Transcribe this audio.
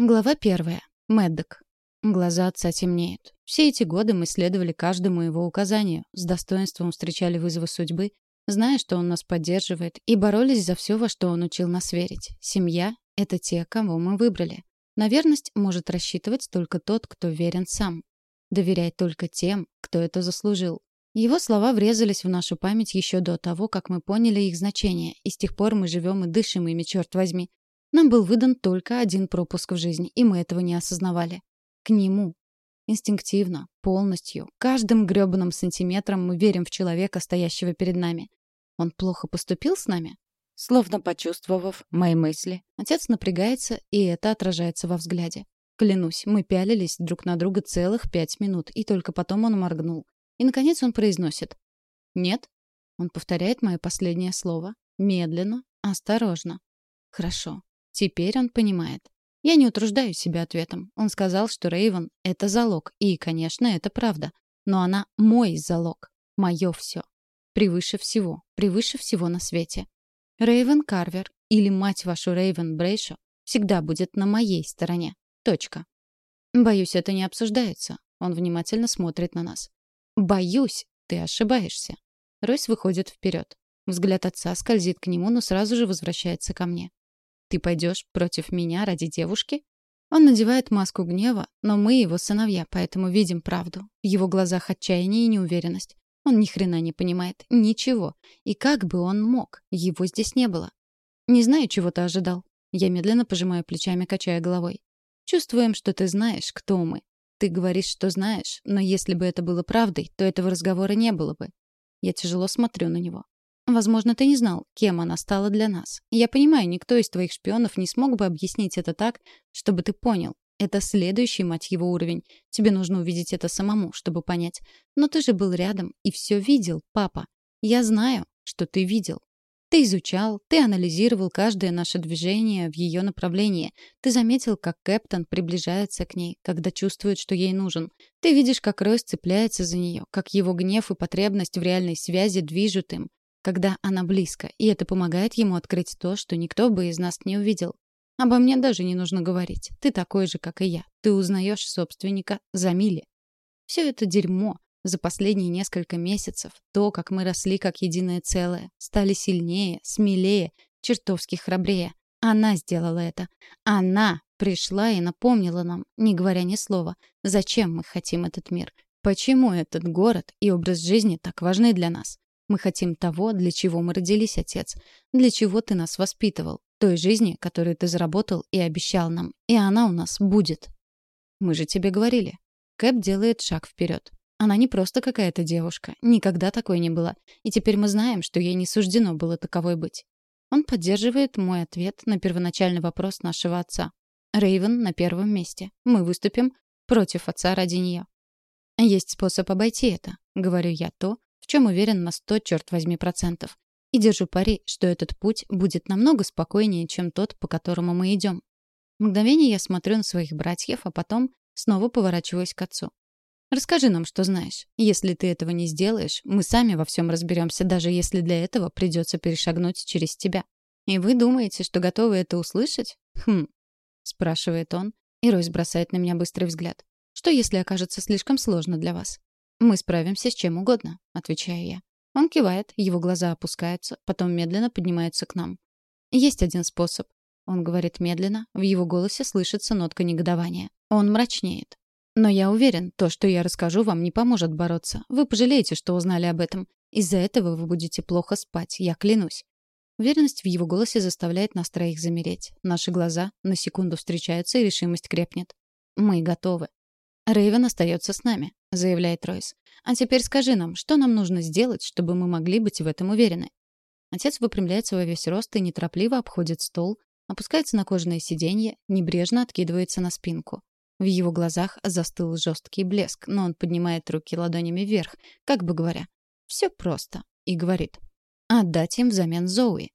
Глава первая. Мэддок. Глаза отца темнеют. Все эти годы мы следовали каждому его указанию, с достоинством встречали вызовы судьбы, зная, что он нас поддерживает, и боролись за все, во что он учил нас верить. Семья — это те, кого мы выбрали. На верность может рассчитывать только тот, кто верен сам. Доверяй только тем, кто это заслужил. Его слова врезались в нашу память еще до того, как мы поняли их значение, и с тех пор мы живем и дышим ими, черт возьми. Нам был выдан только один пропуск в жизнь, и мы этого не осознавали. К нему. Инстинктивно, полностью, каждым грёбаным сантиметром мы верим в человека, стоящего перед нами. Он плохо поступил с нами? Словно почувствовав мои мысли, отец напрягается, и это отражается во взгляде. Клянусь, мы пялились друг на друга целых пять минут, и только потом он моргнул. И, наконец, он произносит. «Нет?» Он повторяет мое последнее слово. Медленно, осторожно. «Хорошо. Теперь он понимает. Я не утруждаю себя ответом. Он сказал, что Рейвен — это залог. И, конечно, это правда. Но она мой залог. Мое все. Превыше всего. Превыше всего на свете. Рейвен Карвер, или мать вашу Рейвен Брейшо, всегда будет на моей стороне. Точка. Боюсь, это не обсуждается. Он внимательно смотрит на нас. Боюсь, ты ошибаешься. Ройс выходит вперед. Взгляд отца скользит к нему, но сразу же возвращается ко мне. Ты пойдешь против меня ради девушки? Он надевает маску гнева, но мы его сыновья, поэтому видим правду. В его глазах отчаяние и неуверенность. Он ни хрена не понимает. Ничего. И как бы он мог? Его здесь не было. Не знаю, чего ты ожидал. Я медленно пожимаю плечами, качая головой. Чувствуем, что ты знаешь, кто мы. Ты говоришь, что знаешь, но если бы это было правдой, то этого разговора не было бы. Я тяжело смотрю на него. Возможно, ты не знал, кем она стала для нас. Я понимаю, никто из твоих шпионов не смог бы объяснить это так, чтобы ты понял. Это следующий, мать его, уровень. Тебе нужно увидеть это самому, чтобы понять. Но ты же был рядом и все видел, папа. Я знаю, что ты видел. Ты изучал, ты анализировал каждое наше движение в ее направлении. Ты заметил, как Кэптон приближается к ней, когда чувствует, что ей нужен. Ты видишь, как Ройс цепляется за нее, как его гнев и потребность в реальной связи движут им когда она близко, и это помогает ему открыть то, что никто бы из нас не увидел. Обо мне даже не нужно говорить. Ты такой же, как и я. Ты узнаешь собственника за мили. Все это дерьмо за последние несколько месяцев, то, как мы росли как единое целое, стали сильнее, смелее, чертовски храбрее. Она сделала это. Она пришла и напомнила нам, не говоря ни слова, зачем мы хотим этот мир, почему этот город и образ жизни так важны для нас. Мы хотим того, для чего мы родились, отец. Для чего ты нас воспитывал. Той жизни, которую ты заработал и обещал нам. И она у нас будет. Мы же тебе говорили. Кэп делает шаг вперед. Она не просто какая-то девушка. Никогда такой не была. И теперь мы знаем, что ей не суждено было таковой быть. Он поддерживает мой ответ на первоначальный вопрос нашего отца. Рейвен на первом месте. Мы выступим против отца ради нее. Есть способ обойти это. Говорю я то, чем уверен на сто, черт возьми, процентов. И держу пари, что этот путь будет намного спокойнее, чем тот, по которому мы идем. Мгновение я смотрю на своих братьев, а потом снова поворачиваюсь к отцу. Расскажи нам, что знаешь. Если ты этого не сделаешь, мы сами во всем разберемся, даже если для этого придется перешагнуть через тебя. И вы думаете, что готовы это услышать? Хм, спрашивает он, и Ройс бросает на меня быстрый взгляд. Что если окажется слишком сложно для вас? «Мы справимся с чем угодно», — отвечаю я. Он кивает, его глаза опускаются, потом медленно поднимаются к нам. «Есть один способ». Он говорит медленно, в его голосе слышится нотка негодования. Он мрачнеет. «Но я уверен, то, что я расскажу, вам не поможет бороться. Вы пожалеете, что узнали об этом. Из-за этого вы будете плохо спать, я клянусь». Уверенность в его голосе заставляет нас троих замереть. Наши глаза на секунду встречаются, и решимость крепнет. Мы готовы. Рэйвен остается с нами. — заявляет Ройс. «А теперь скажи нам, что нам нужно сделать, чтобы мы могли быть в этом уверены?» Отец выпрямляется во весь рост и неторопливо обходит стол, опускается на кожаное сиденье, небрежно откидывается на спинку. В его глазах застыл жесткий блеск, но он поднимает руки ладонями вверх, как бы говоря, «Все просто», и говорит, «Отдать им взамен Зоуи».